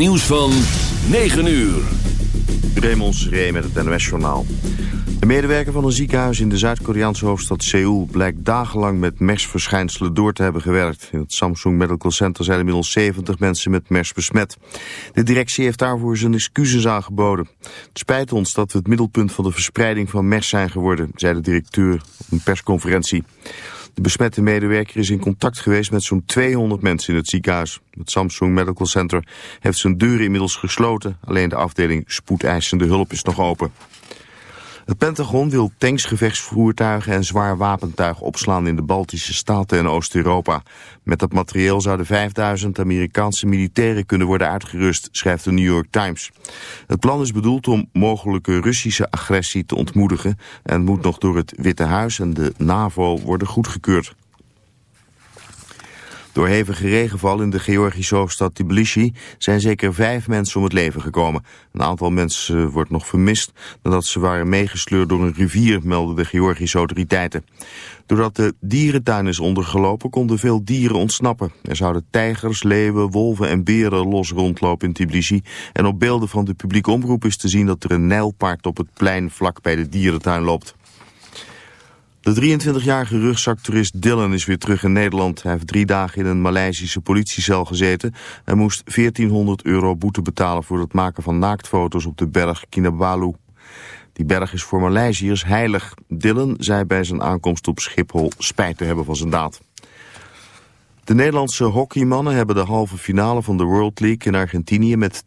Nieuws van 9 uur. Raymond Ree met het NOS-journaal. De medewerker van een ziekenhuis in de Zuid-Koreaanse hoofdstad Seoul... blijkt dagenlang met MERS-verschijnselen door te hebben gewerkt. In het Samsung Medical Center zijn inmiddels 70 mensen met MERS besmet. De directie heeft daarvoor zijn excuses aangeboden. Het spijt ons dat we het middelpunt van de verspreiding van MERS zijn geworden... zei de directeur op een persconferentie. De besmette medewerker is in contact geweest met zo'n 200 mensen in het ziekenhuis. Het Samsung Medical Center heeft zijn deuren inmiddels gesloten. Alleen de afdeling spoedeisende hulp is nog open. Het Pentagon wil tanks, gevechtsvoertuigen en zwaar wapentuig opslaan in de Baltische Staten en Oost-Europa. Met dat materieel zouden 5000 Amerikaanse militairen kunnen worden uitgerust, schrijft de New York Times. Het plan is bedoeld om mogelijke Russische agressie te ontmoedigen en moet nog door het Witte Huis en de NAVO worden goedgekeurd. Door hevige regenval in de Georgische hoofdstad Tbilisi zijn zeker vijf mensen om het leven gekomen. Een aantal mensen wordt nog vermist nadat ze waren meegesleurd door een rivier, melden de Georgische autoriteiten. Doordat de dierentuin is ondergelopen konden veel dieren ontsnappen. Er zouden tijgers, leeuwen, wolven en beren los rondlopen in Tbilisi. En op beelden van de publieke omroep is te zien dat er een nijlpaard op het plein vlak bij de dierentuin loopt. De 23-jarige rugzaktoerist Dylan is weer terug in Nederland. Hij heeft drie dagen in een Maleisische politiecel gezeten. Hij moest 1400 euro boete betalen voor het maken van naaktfoto's op de berg Kinabalu. Die berg is voor Maleisiërs heilig. Dylan zei bij zijn aankomst op Schiphol spijt te hebben van zijn daad. De Nederlandse hockeymannen hebben de halve finale van de World League in Argentinië met 2-1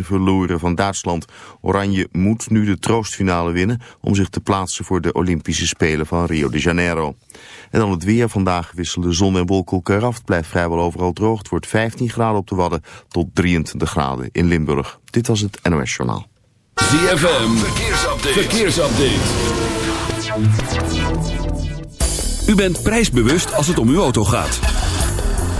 verloren van Duitsland. Oranje moet nu de troostfinale winnen om zich te plaatsen voor de Olympische Spelen van Rio de Janeiro. En dan het weer. Vandaag wisselen zon en wolken elkaar af. Het blijft vrijwel overal droog. Het wordt 15 graden op de Wadden tot 23 graden in Limburg. Dit was het NOS Journaal. ZFM, verkeersupdate. verkeersupdate. U bent prijsbewust als het om uw auto gaat.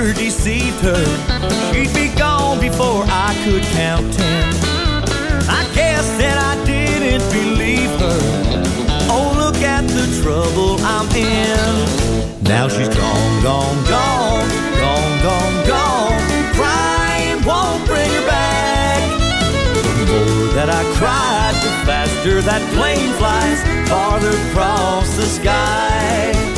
Ever deceived her, she'd be gone before I could count ten. I guess that I didn't believe her. Oh, look at the trouble I'm in. Now she's gone, gone, gone, gone, gone, gone. Crying won't bring her back. The more that I cried, the faster that plane flies farther across the sky.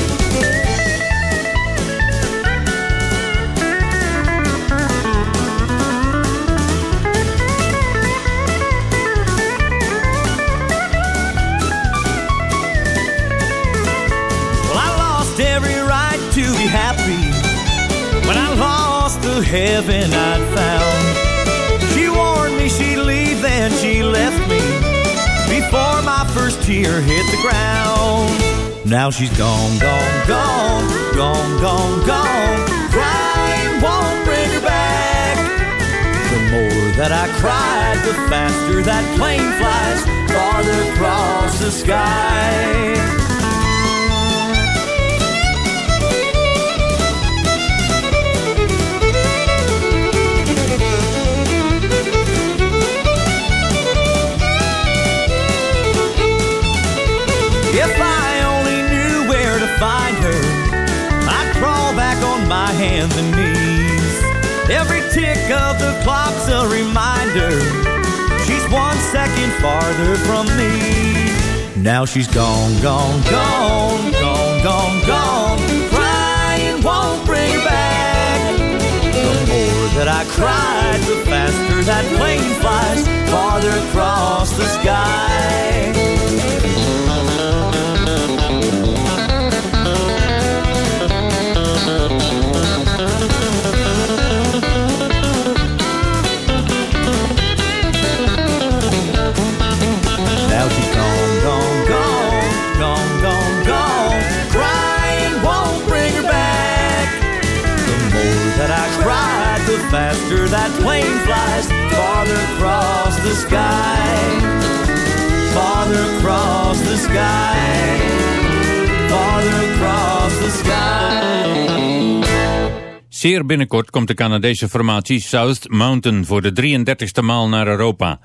Heaven I'd found. She warned me she'd leave, then she left me before my first tear hit the ground. Now she's gone, gone, gone, gone, gone, gone. Crying won't bring her back. The more that I cried, the faster that plane flies farther across the sky. Hands and knees. Every tick of the clock's a reminder. She's one second farther from me. Now she's gone, gone, gone, gone, gone, gone. Crying won't bring her back. The more that I cry, the faster that plane flies farther across the sky. The sky. Farther across the sky. Farther across the sky. Zeer binnenkort komt de Canadese formatie South Mountain voor de 33ste maal naar Europa.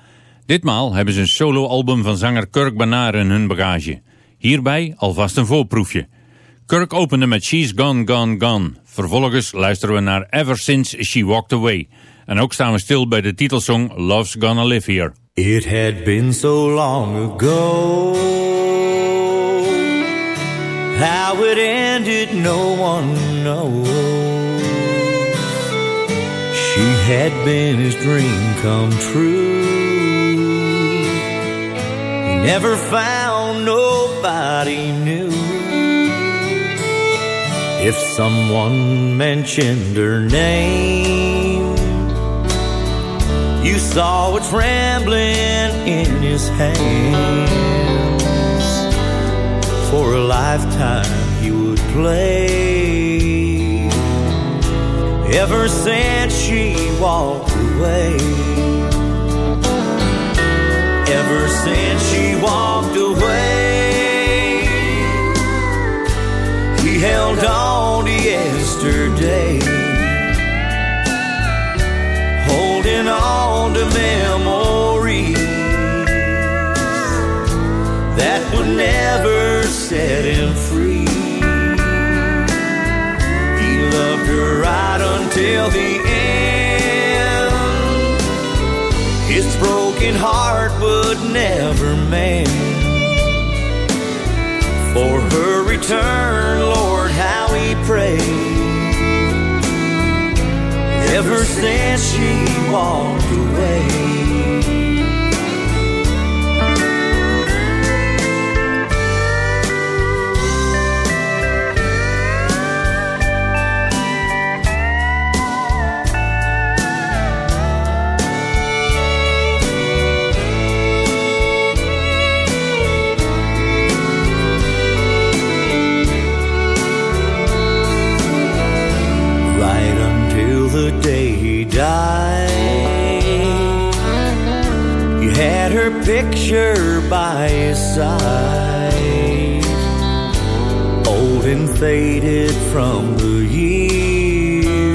Ditmaal hebben ze een soloalbum van zanger Kirk Banaar in hun bagage. Hierbij alvast een voorproefje. Kirk opende met She's Gone, Gone, Gone. Vervolgens luisteren we naar Ever Since She Walked Away. En ook staan we stil bij de titelsong Love's Gonna Live Here. It had been so long ago How it ended no one knows. She had been his dream come true. He never found nobody new. If someone mentioned her name, you saw a trembling in his hands. For a lifetime he would play. Ever since she walked away. Ever since she walked away. He held on to yesterday, set him free. He loved her right until the end. His broken heart would never mend for her return, Lord, how we pray. Ever since she walked away. Picture by his side, old and faded from the years,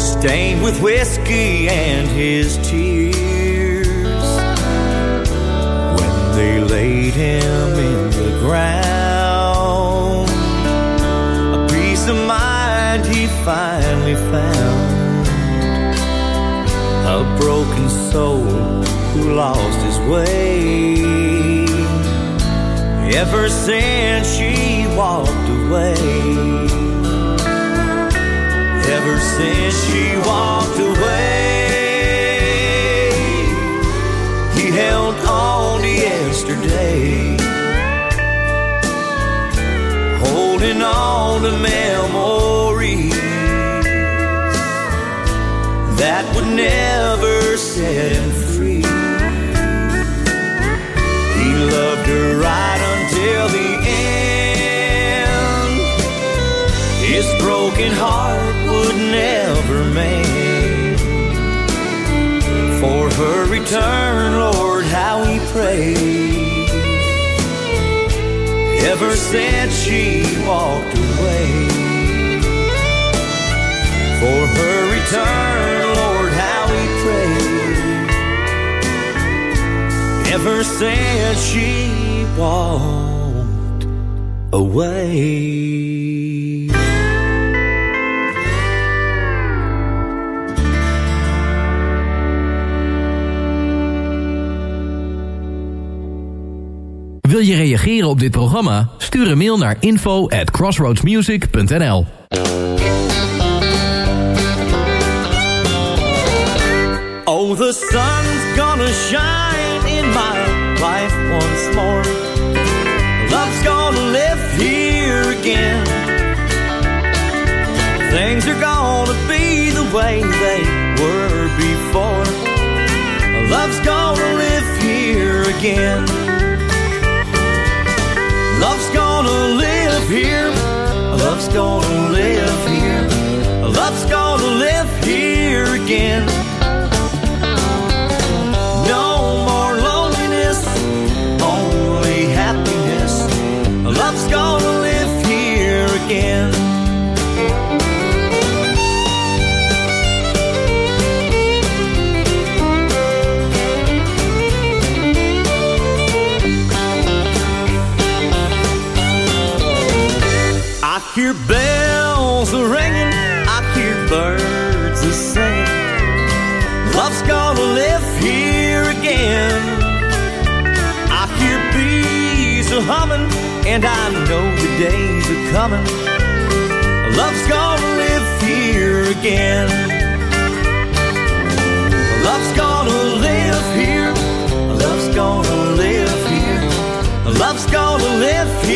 stained with whiskey and his tears. When they laid him in the ground, a peace of mind he finally found, a broken soul who lost his way. Ever since she walked away. Ever since she walked away. He held on to yesterday. Holding on to memories that would never set him free. He loved her right until the end. His broken heart would never mend. For her return, Lord, how he prayed. Ever since she walked away. For her return, never away. Wil je reageren op dit programma? Stuur een mail naar info at crossroadsmusic.nl oh, the sun's gonna shine once more. Love's gonna live here again. Things are gonna be the way they were before. Love's gonna live here again. Love's gonna live here. Love's gonna live here. Love's gonna live here again. Again. I hear bells a ringing, I hear birds a singing. Love's gonna live here again. I hear bees a humming, and I know days are coming. Love's gonna live here again. Love's gonna live here. Love's gonna live here. Love's gonna live here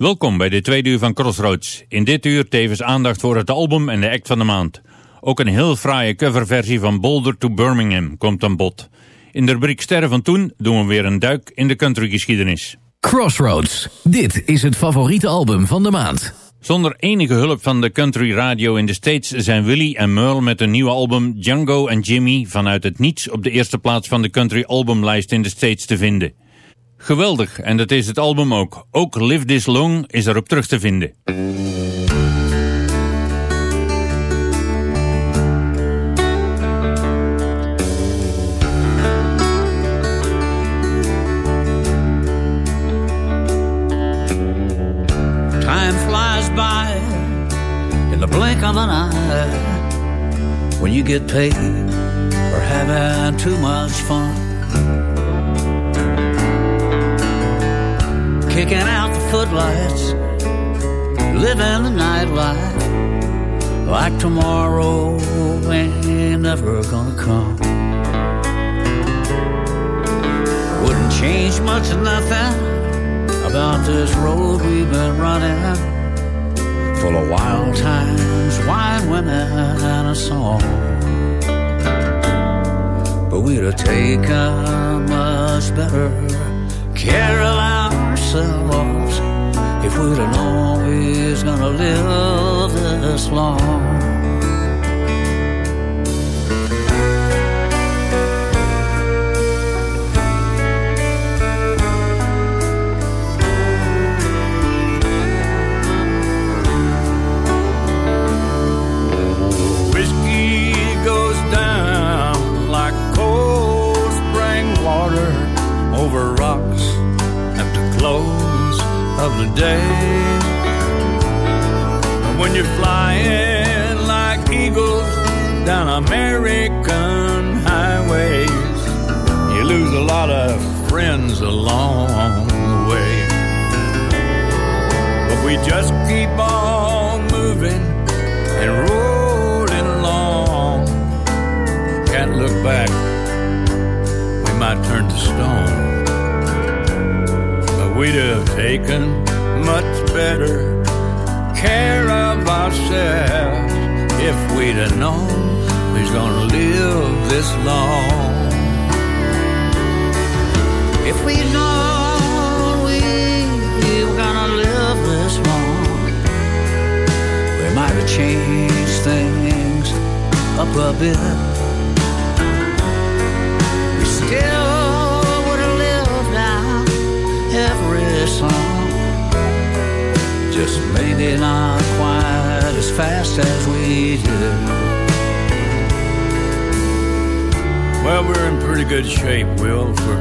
Welkom bij de tweede uur van Crossroads. In dit uur tevens aandacht voor het album en de act van de maand. Ook een heel fraaie coverversie van Boulder to Birmingham komt aan bod. In de rubriek Sterren van Toen doen we weer een duik in de countrygeschiedenis. Crossroads. Dit is het favoriete album van de maand. Zonder enige hulp van de country radio in de States zijn Willie en Merle met hun nieuwe album Django en Jimmy vanuit het niets op de eerste plaats van de country albumlijst in de States te vinden. Geweldig, en dat is het album ook. Ook Live This Long is erop terug te vinden. Time flies by in the blink of an eye when you get paid for having too much fun. Kicking out the footlights, living the nightlife like tomorrow ain't never gonna come. Wouldn't change much of nothing about this road we've been running. Full of wild times, wine, women, and a song. But we'd have taken much better of ourselves if we'd have known we was gonna live this long. Of the day. And when you're flying like eagles down American highways, you lose a lot of friends along the way. But we just keep on moving and rolling along. Can't turned to stone. We'd have taken much better care of ourselves if we'd have known we was gonna live this long. If we'd known we were gonna live this long, we might have changed things up a bit. We still just maybe not quite as fast as we did. Well, we're in pretty good shape, Will, for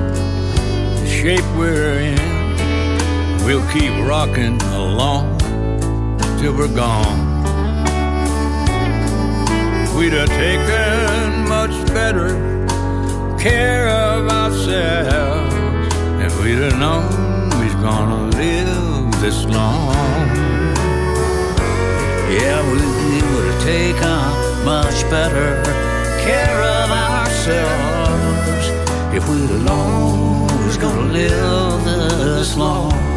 the shape we're in. We'll keep rocking along till we're gone. We'd have taken much better care of ourselves if we'd have known we was gonna live this long. Yeah, we would have taken much better care of ourselves if we'd was gonna live this long.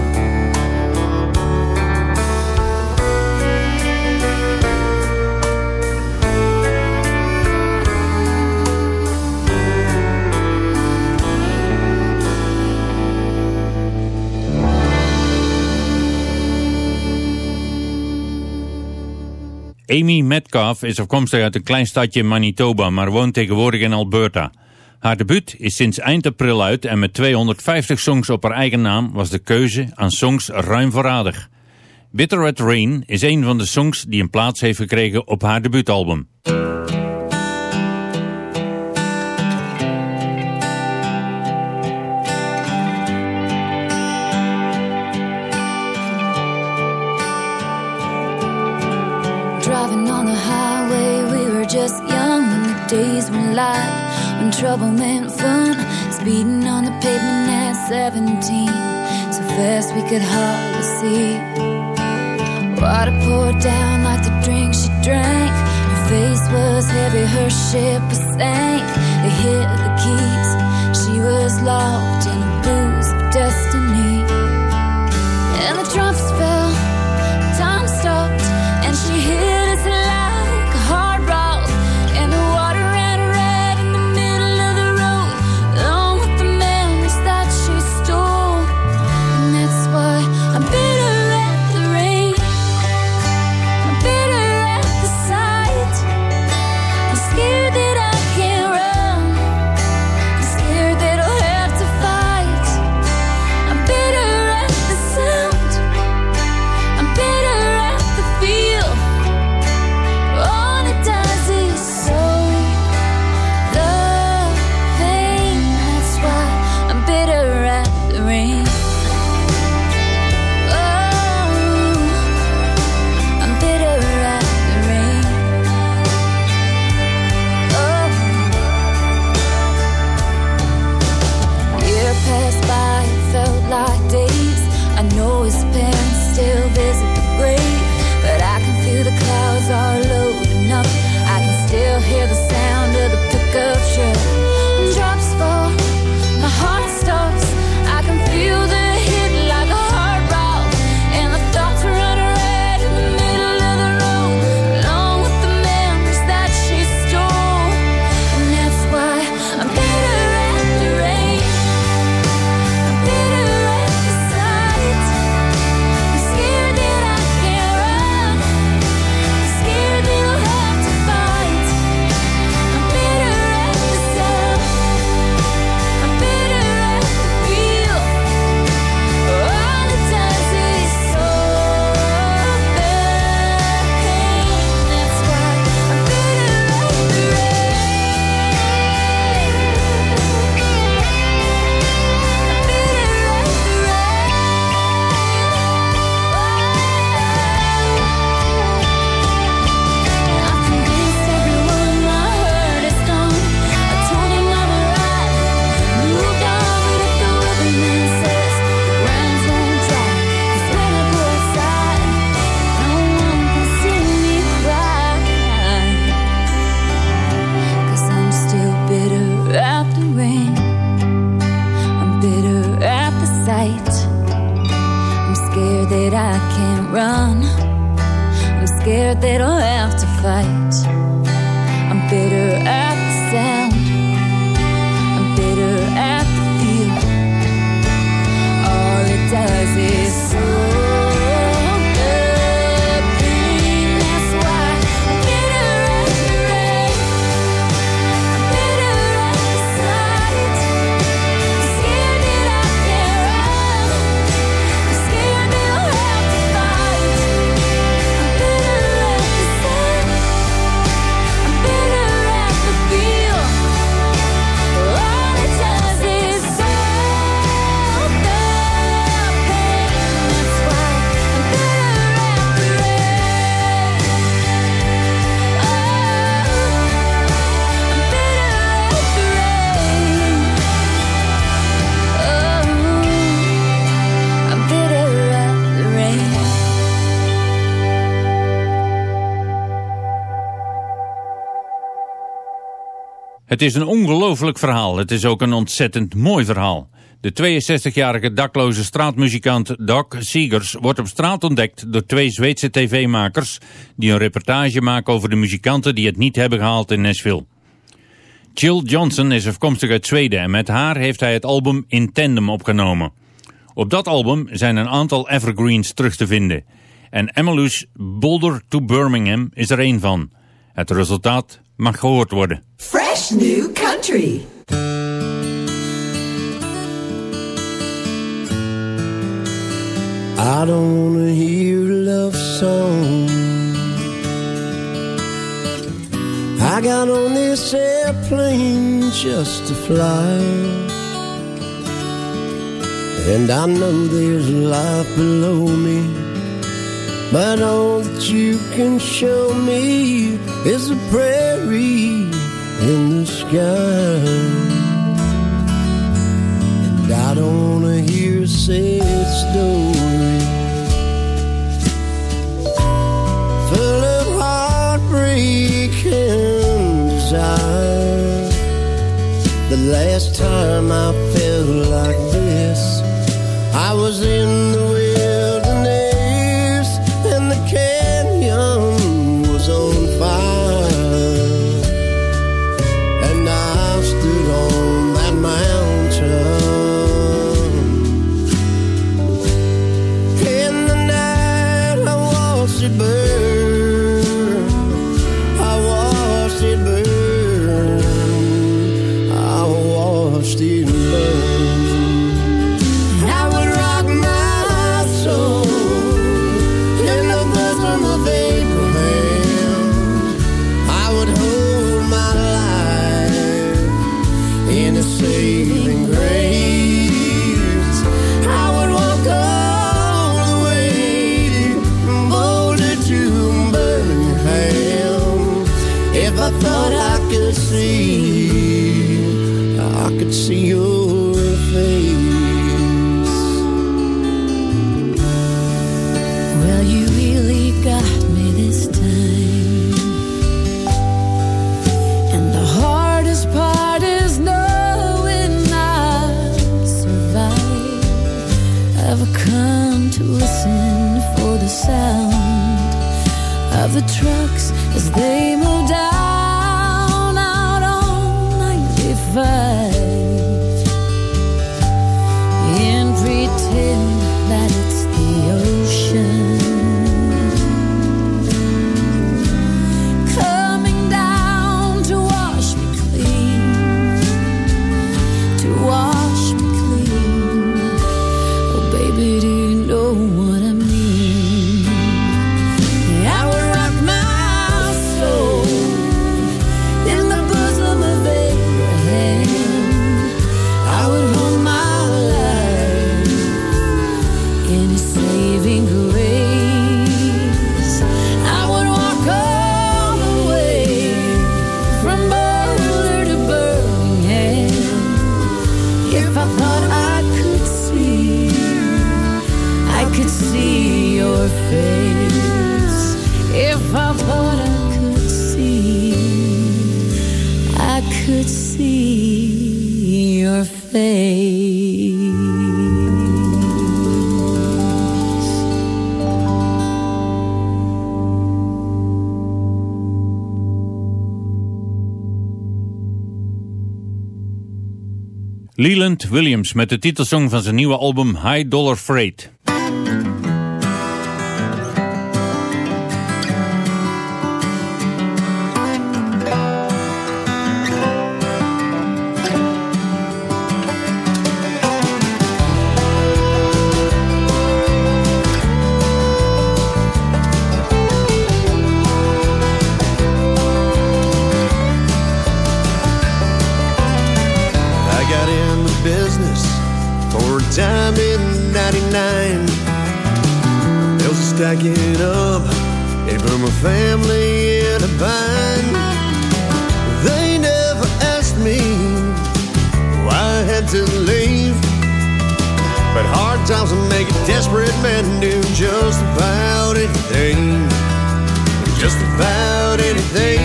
Amy Metcalf is afkomstig uit een klein stadje in Manitoba, maar woont tegenwoordig in Alberta. Haar debuut is sinds eind april uit en met 250 songs op haar eigen naam was de keuze aan songs ruim voorradig. Bitter Red Rain is een van de songs die een plaats heeft gekregen op haar debuutalbum. Trouble meant fun, speeding on the pavement at 17. So fast we could hardly see. Water poured down like the drink she drank. Her face was heavy, her ship was sank. They hit the keys, she was locked Het is een ongelooflijk verhaal. Het is ook een ontzettend mooi verhaal. De 62-jarige dakloze straatmuzikant Doc Seegers wordt op straat ontdekt door twee Zweedse tv-makers die een reportage maken over de muzikanten die het niet hebben gehaald in Nashville. Jill Johnson is afkomstig uit Zweden en met haar heeft hij het album In Tandem opgenomen. Op dat album zijn een aantal evergreens terug te vinden en Emmylous Boulder to Birmingham is er één van. Het resultaat mag gehoord worden. Fresh New Country. I don't wanna hear a love song. I got on this airplane just to fly. And I know there's life below me but all that you can show me is a prairie in the sky. And I don't wanna hear a sad story full of heartbreak and desire. The last time I felt like Leland Williams met de titelsong van zijn nieuwe album High Dollar Freight. Stacking up, it put my family in a bind. They never asked me why I had to leave. But hard times make a desperate man do just about anything. Just about anything.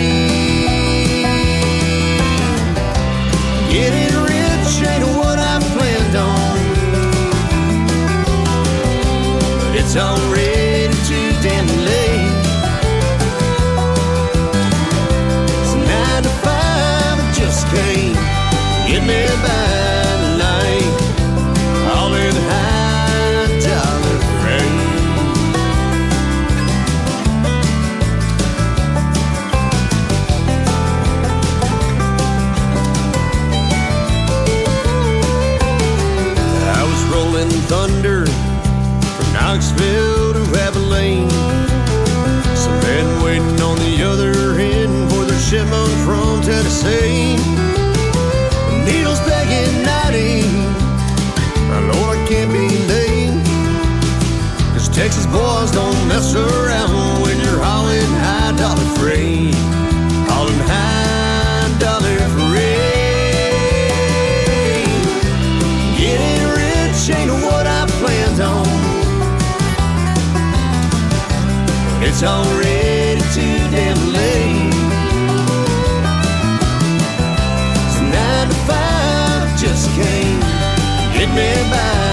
Getting rich ain't what I planned on. But it's already just can't get me by. All in high dollar. I was rolling thunder from Knoxville to Abilene. Shipment from Tennessee. Needles begging 90. My Lord, I can't be late. Cause Texas boys don't mess around when you're hauling high dollar freight. Hauling high dollar freight. Getting rich ain't what I planned on. It's already me by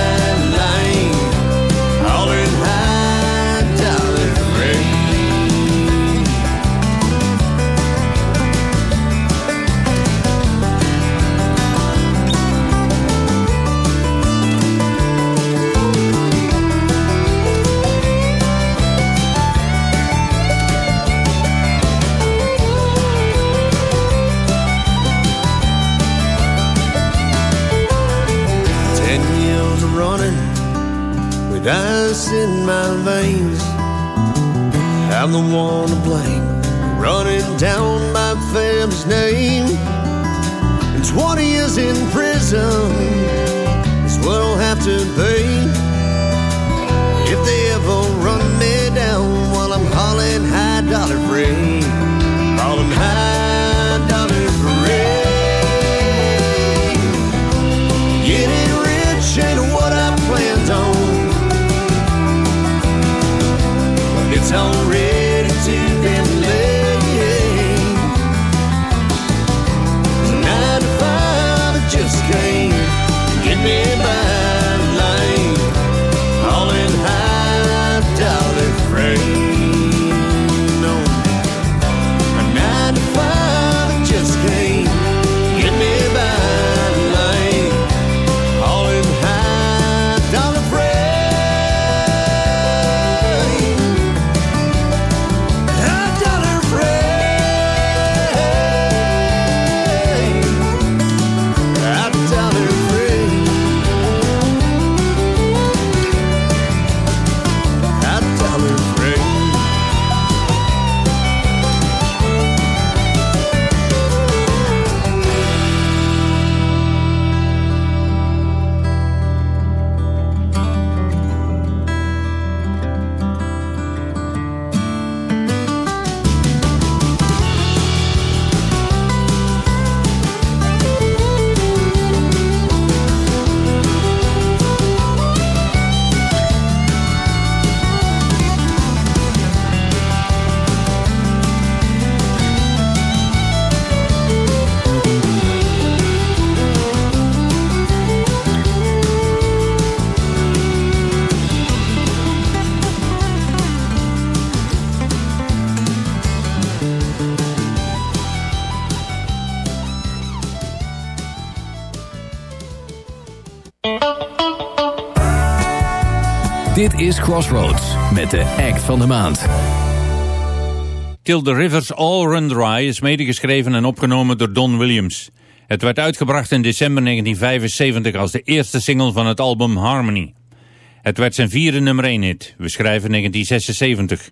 is Crossroads met de act van de maand. Till the Rivers All Run Dry is medegeschreven en opgenomen door Don Williams. Het werd uitgebracht in december 1975 als de eerste single van het album Harmony. Het werd zijn vierde nummer 1 hit. We schrijven 1976.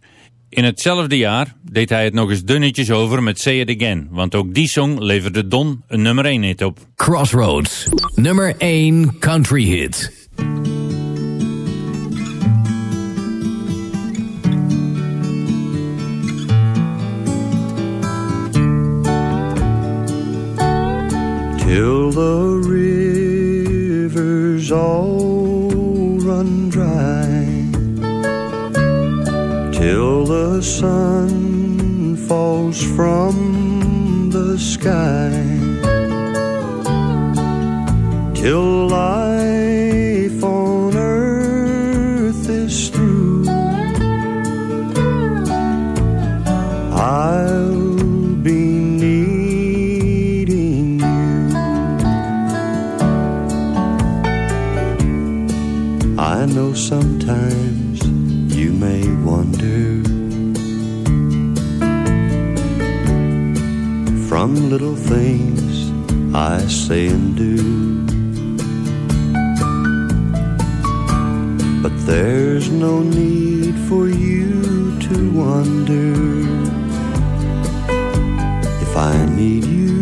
In hetzelfde jaar deed hij het nog eens dunnetjes over met Say It Again, want ook die song leverde Don een nummer 1 hit op. Crossroads, nummer 1 country hit. Till the rivers all run dry. Till the sun falls from the sky. Till sometimes you may wonder From little things I say and do. But there's no need for you to wonder If I need you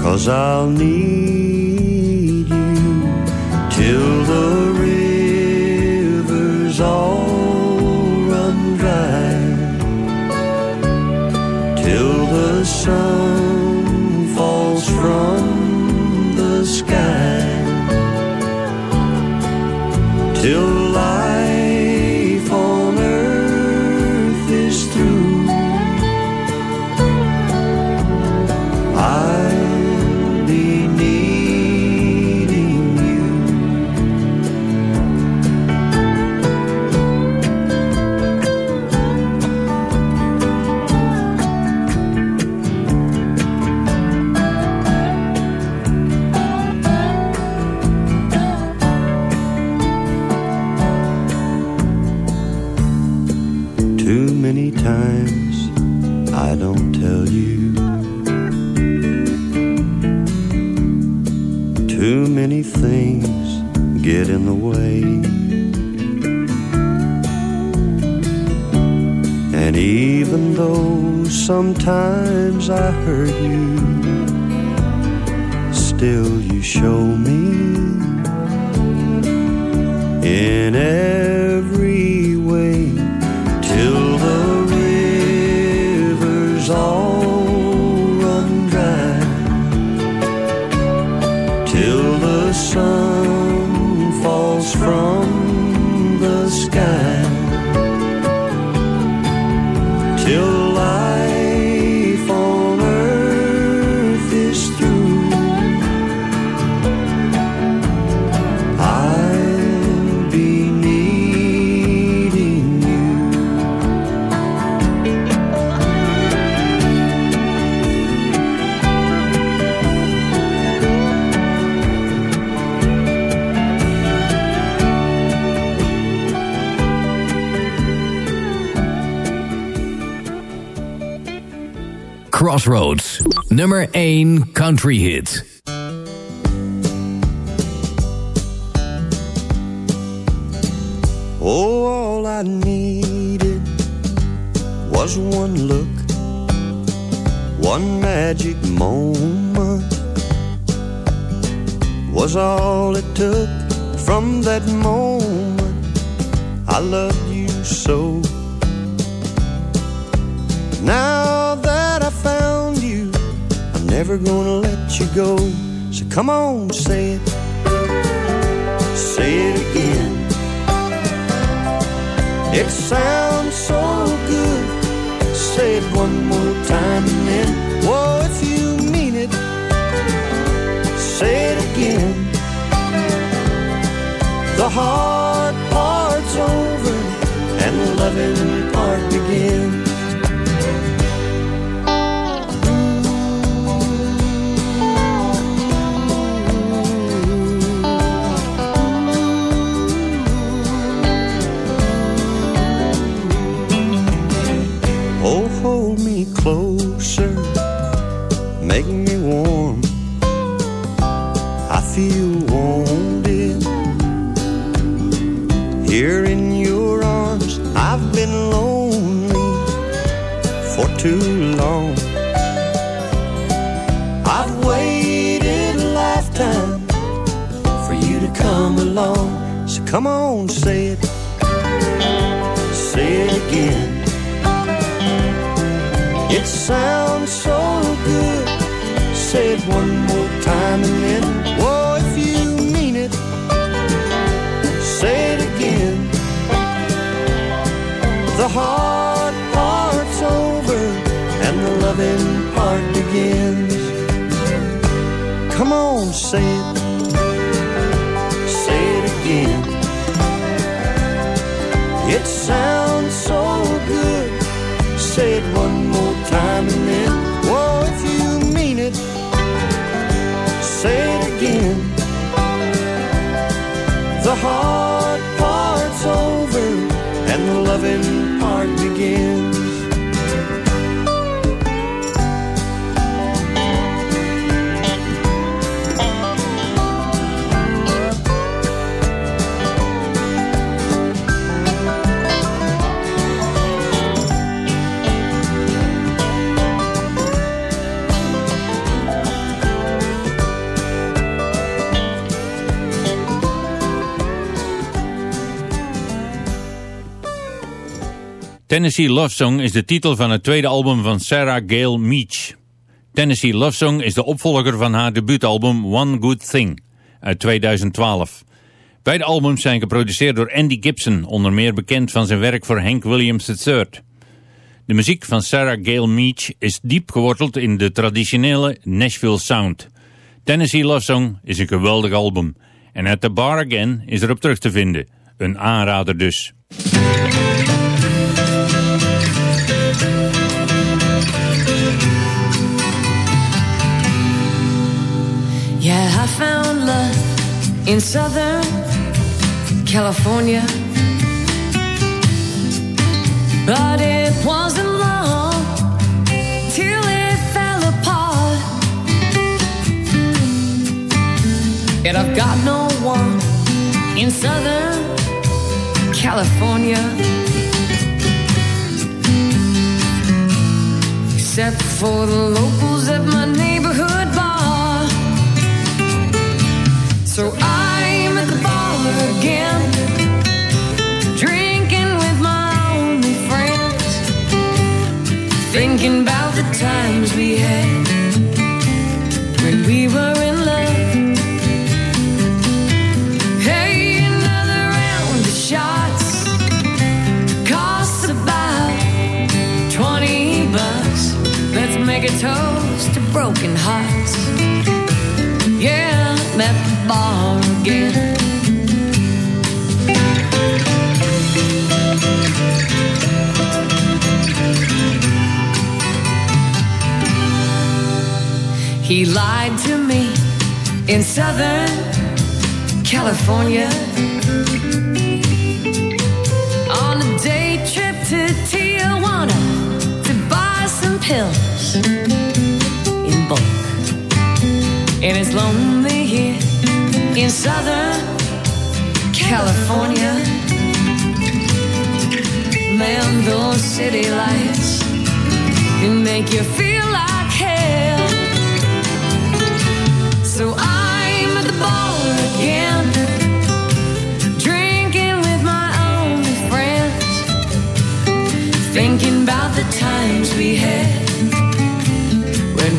Cause I'll need In Crossroads, nummer 1 country hit. Oh, all I needed was one look, one magic moment. Was all it took from that moment. I loved you so. Now never gonna let you go. So come on, say it. Say it again. It sounds so good. Say it one more time and then, whoa, if you mean it, say it again. The hard part's over and the loving part begins. Tennessee Love Song is de titel van het tweede album van Sarah Gale Meach. Tennessee Love Song is de opvolger van haar debuutalbum One Good Thing uit 2012. Beide albums zijn geproduceerd door Andy Gibson, onder meer bekend van zijn werk voor Hank Williams III. De muziek van Sarah Gale Meach is diep geworteld in de traditionele Nashville sound. Tennessee Love Song is een geweldig album. En At The Bar Again is erop terug te vinden. Een aanrader dus. Yeah, I found love in Southern California. But it wasn't long till it fell apart. And I've got no one in Southern California. Except for the locals at my neighborhood broken hearts. Yeah, I'm at the bar again. He lied to me in Southern California on a day trip to Tijuana to buy some pills And it's lonely here in Southern California. Man, those city lights can make you feel like hell. So I'm at the bar again, drinking with my only friends, thinking about the times we had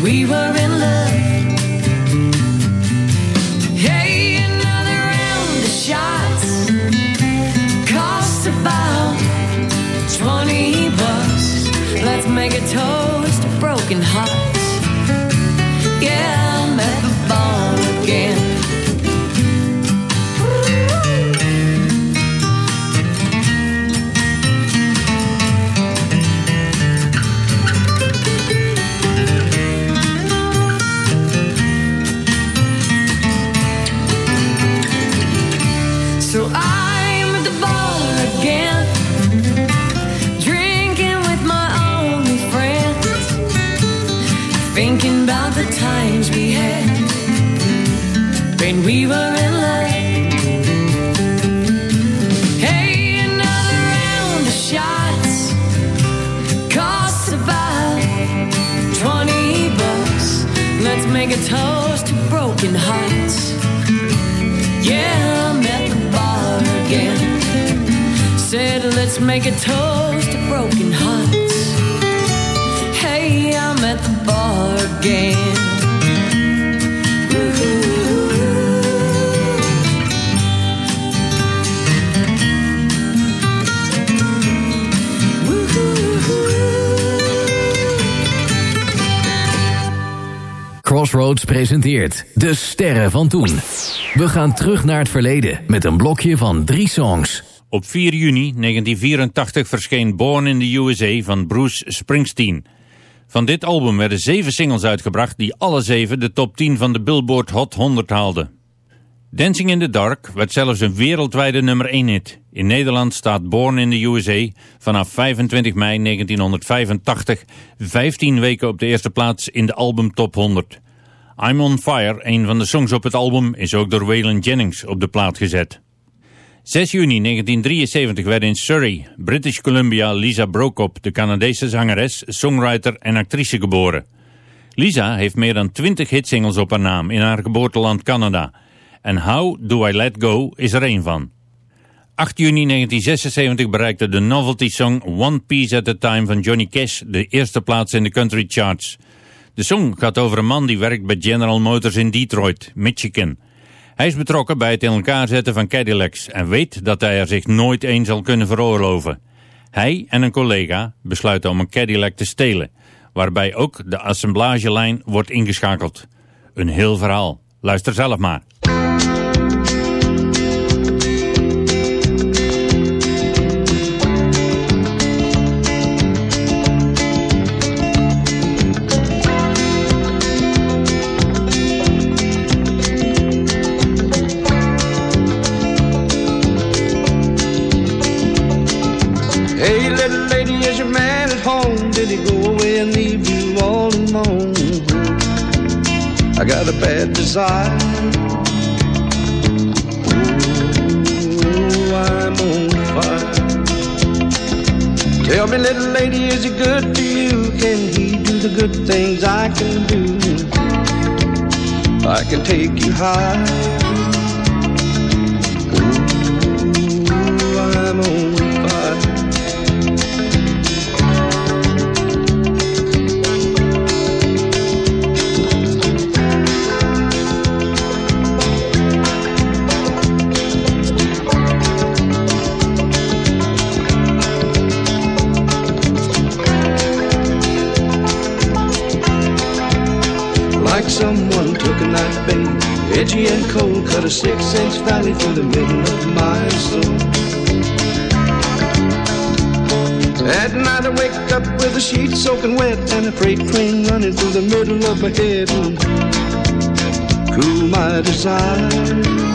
we were in love. Let's make a toast to broken hearts. Hey, I'm at the bar again. Crossroads presenteert De Sterren van Toen. We gaan terug naar het verleden met een blokje van drie songs. Op 4 juni 1984 verscheen Born in the USA van Bruce Springsteen. Van dit album werden zeven singles uitgebracht die alle zeven de top 10 van de Billboard Hot 100 haalden. Dancing in the Dark werd zelfs een wereldwijde nummer 1 hit. In Nederland staat Born in the USA vanaf 25 mei 1985 15 weken op de eerste plaats in de album Top 100. I'm on Fire, een van de songs op het album, is ook door Waylon Jennings op de plaat gezet. 6 juni 1973 werd in Surrey, British Columbia, Lisa Brokop, de Canadese zangeres, songwriter en actrice geboren. Lisa heeft meer dan 20 hitsingles op haar naam in haar geboorteland Canada. En How Do I Let Go is er een van. 8 juni 1976 bereikte de novelty song One Piece at a Time van Johnny Cash de eerste plaats in de country charts. De song gaat over een man die werkt bij General Motors in Detroit, Michigan. Hij is betrokken bij het in elkaar zetten van Cadillacs en weet dat hij er zich nooit een zal kunnen veroorloven. Hij en een collega besluiten om een Cadillac te stelen, waarbij ook de assemblagelijn wordt ingeschakeld. Een heel verhaal. Luister zelf maar. Bad desire. Ooh, I'm on fire. Tell me, little lady, is he good to you? Can he do the good things I can do? I can take you high. Edgy and cold, cut a six-inch valley through the middle of my soul. At night I wake up with the sheets soaking wet and a freight train running through the middle of my head. Cool my desire.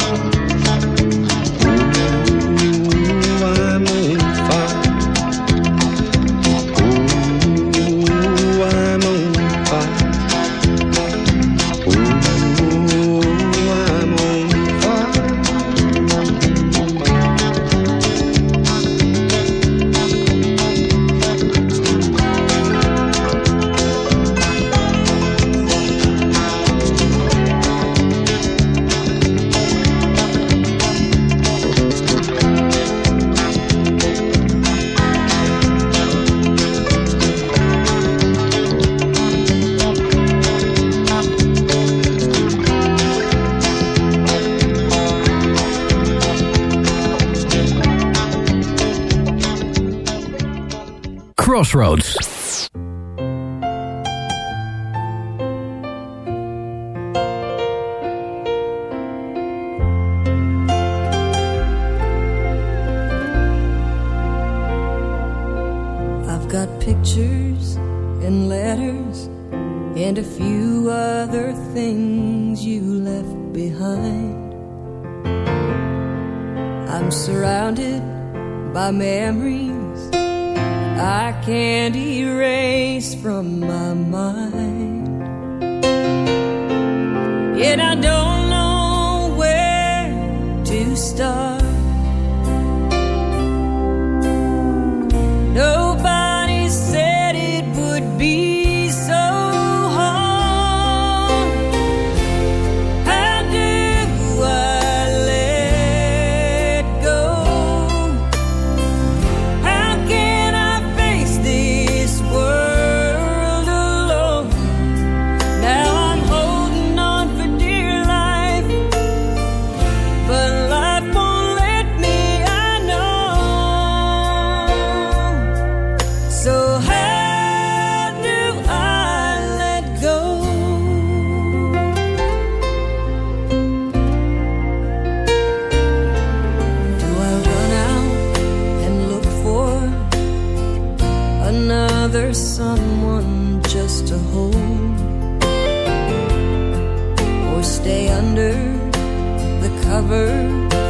Crossroads. Under the cover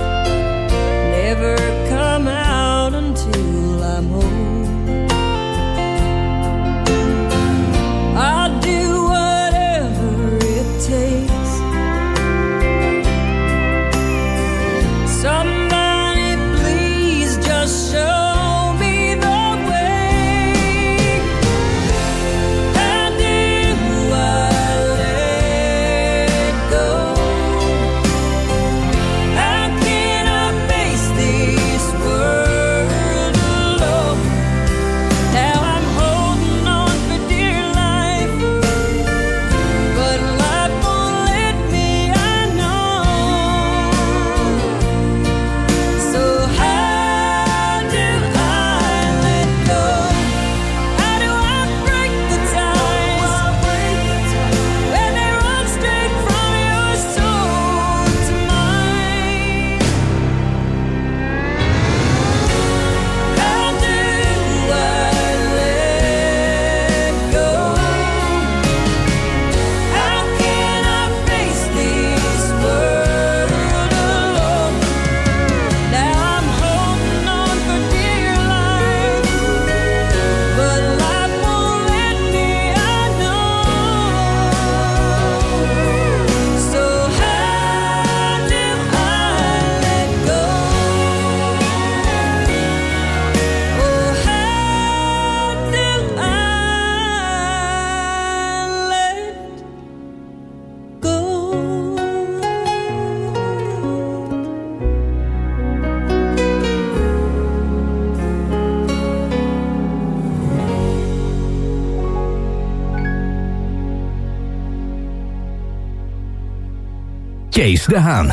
Kees de Haan.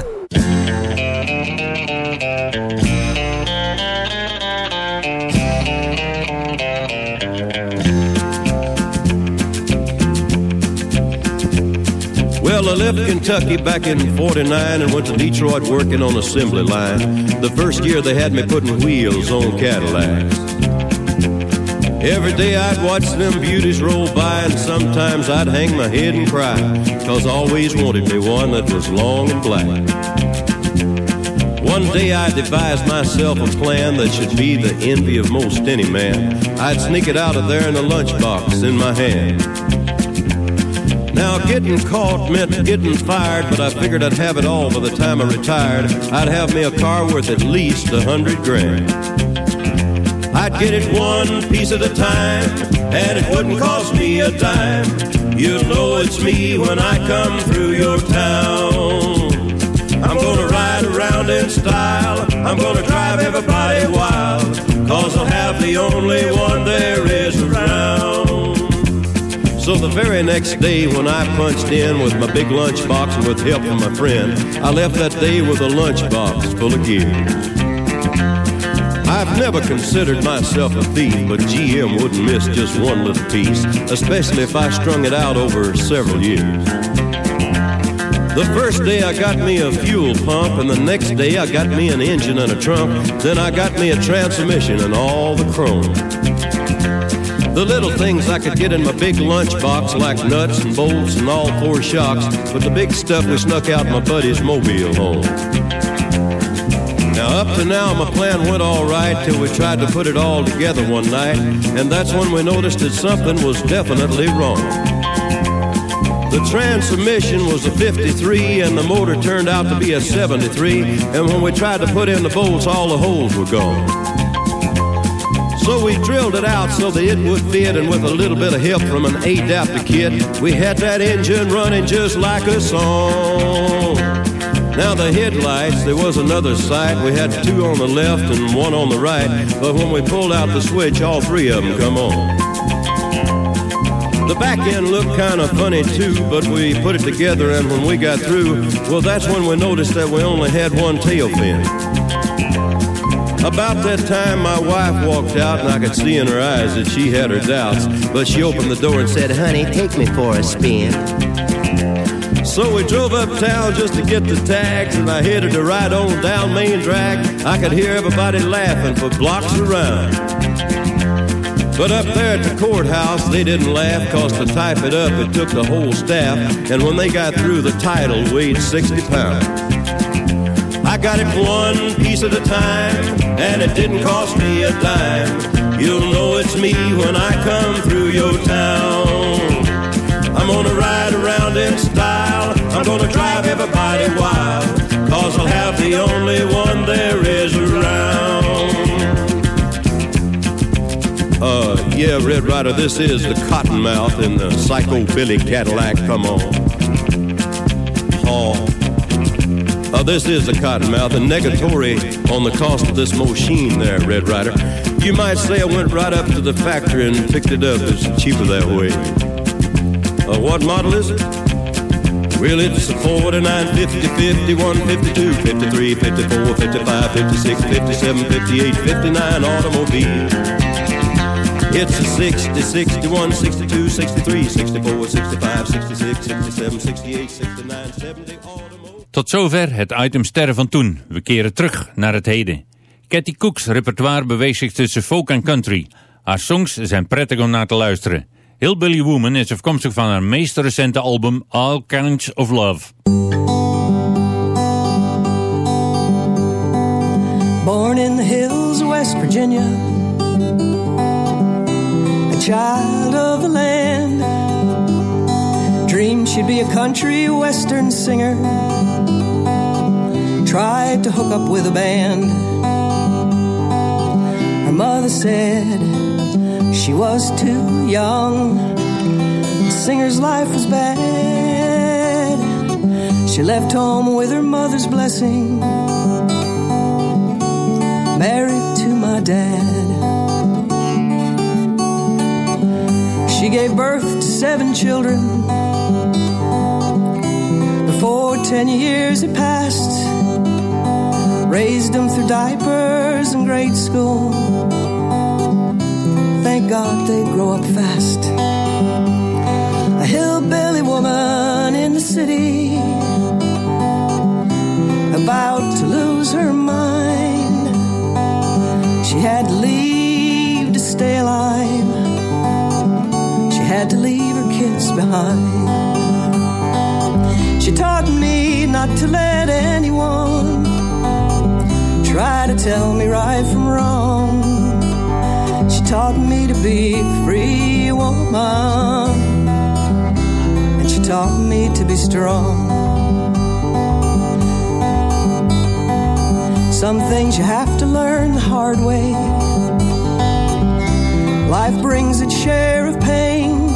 Well, I left Kentucky back in 49 and went to Detroit working on assembly line. The first year they had me putting wheels on Cadillacs. Every day I'd watch them beauties roll by, and sometimes I'd hang my head and cry, cause I always wanted me one that was long and black. One day I devised myself a plan that should be the envy of most any man. I'd sneak it out of there in a lunchbox in my hand. Now, getting caught meant getting fired, but I figured I'd have it all by the time I retired. I'd have me a car worth at least a hundred grand. Get it one piece at a time, and it wouldn't cost me a dime. You'll know it's me when I come through your town. I'm gonna ride around in style, I'm gonna drive everybody wild, cause I'll have the only one there is around. So the very next day when I punched in with my big lunchbox and with help from my friend, I left that day with a lunchbox full of gears. I've never considered myself a thief, but GM wouldn't miss just one little piece, especially if I strung it out over several years. The first day I got me a fuel pump, and the next day I got me an engine and a trunk. Then I got me a transmission and all the chrome. The little things I could get in my big lunchbox, like nuts and bolts and all four shocks, but the big stuff we snuck out my buddy's mobile home. Now, up to now, my plan went all right till we tried to put it all together one night, and that's when we noticed that something was definitely wrong. The transmission was a 53 and the motor turned out to be a 73. And when we tried to put in the bolts, all the holes were gone. So we drilled it out so that it would fit, and with a little bit of help from an adapter kit, we had that engine running just like a song. Now the headlights, there was another sight. We had two on the left and one on the right. But when we pulled out the switch, all three of them come on. The back end looked kind of funny too, but we put it together and when we got through, well that's when we noticed that we only had one tail fin. About that time, my wife walked out, and I could see in her eyes that she had her doubts. But she opened the door and said, Honey, take me for a spin. So we drove uptown just to get the tags, and I headed to ride on down Main Drag. I could hear everybody laughing for blocks around. But up there at the courthouse, they didn't laugh, cause to type it up, it took the whole staff. And when they got through, the title weighed 60 pounds. I got it one piece at a time, and it didn't cost me a dime. You'll know it's me when I come through your town. I'm gonna ride around in style, I'm gonna drive everybody wild, cause I'll have the only one there is around. Uh, yeah, Red Rider, this is the Cottonmouth in the Psycho Billy Cadillac, come on. Oh. Uh, this is the Cottonmouth, and negatory on the cost of this machine there, Red Rider. You might say I went right up to the factory and picked it up. It's cheaper that way. Uh, what model is it? Well, it's a 49, 50, 51, 52, 53, 54, 55, 56, 57, 58, 59 automobile. It's a 60, 61, 62, 63, 64, 65, 66, 67, 68, 69, 70 automobile. Tot zover het item Sterren van Toen. We keren terug naar het heden. Cathy Cook's repertoire beweegt zich tussen folk en country. Haar songs zijn prettig om naar te luisteren. Hillbilly Woman is afkomstig van haar meest recente album All Kinds of Love. Born in the hills of West Virginia, a child of the land. Dreamed she'd be a country western singer. Tried to hook up with a band. Her mother said she was too young. The singer's life was bad. She left home with her mother's blessing married to my dad. She gave birth to seven children. Before ten years had passed, raised them through diapers and grade school. God they grow up fast. A hillbilly woman in the city, about to lose her mind. She had to leave to stay alive. She had to leave her kids behind. She taught me not to let anyone try to tell me right from wrong. She taught me to be a free woman. And she taught me to be strong. Some things you have to learn the hard way. Life brings its share of pain.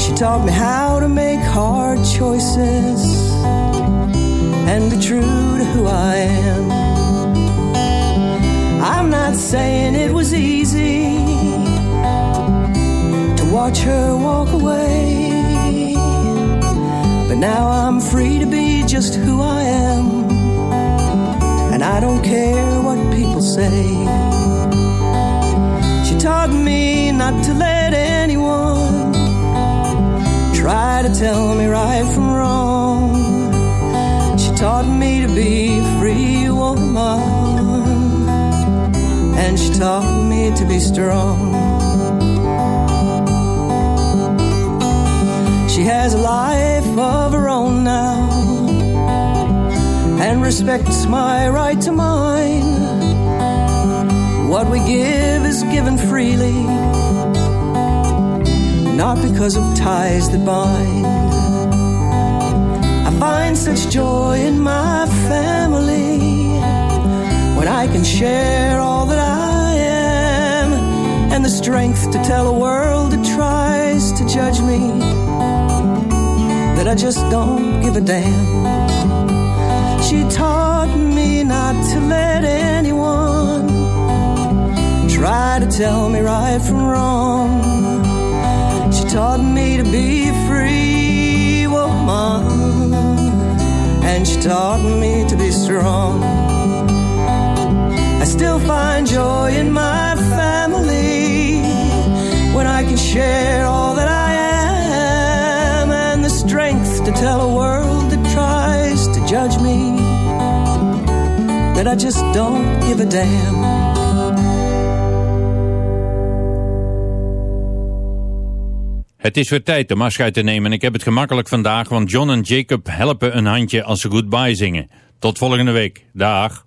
She taught me how to make hard choices and be true to who I am. I'm not saying it was easy to watch her walk away, but now I'm free to be just who I am and I don't care what people say. She taught me not to let anyone try to tell me right from wrong. She taught me to be free oh woman, and she taught me to be strong. She has a life of her own now and respects my right to mine. What we give is given freely, not because of ties that bind. I find such joy in my family when I can share all that I am and the strength to tell a world that tries to judge me that I just don't give a damn. She taught me not to let anyone try to tell me right from wrong. She taught me to be a free woman, and she taught me to be strong. Still find joy in my family when I can share all that I am and the strength to tell a world that tries to judge me that I just don't give a damn. Het is weer tijd om afscheid te nemen en ik heb het gemakkelijk vandaag, want John en Jacob helpen een handje als ze goodbye zingen. Tot volgende week. Dag.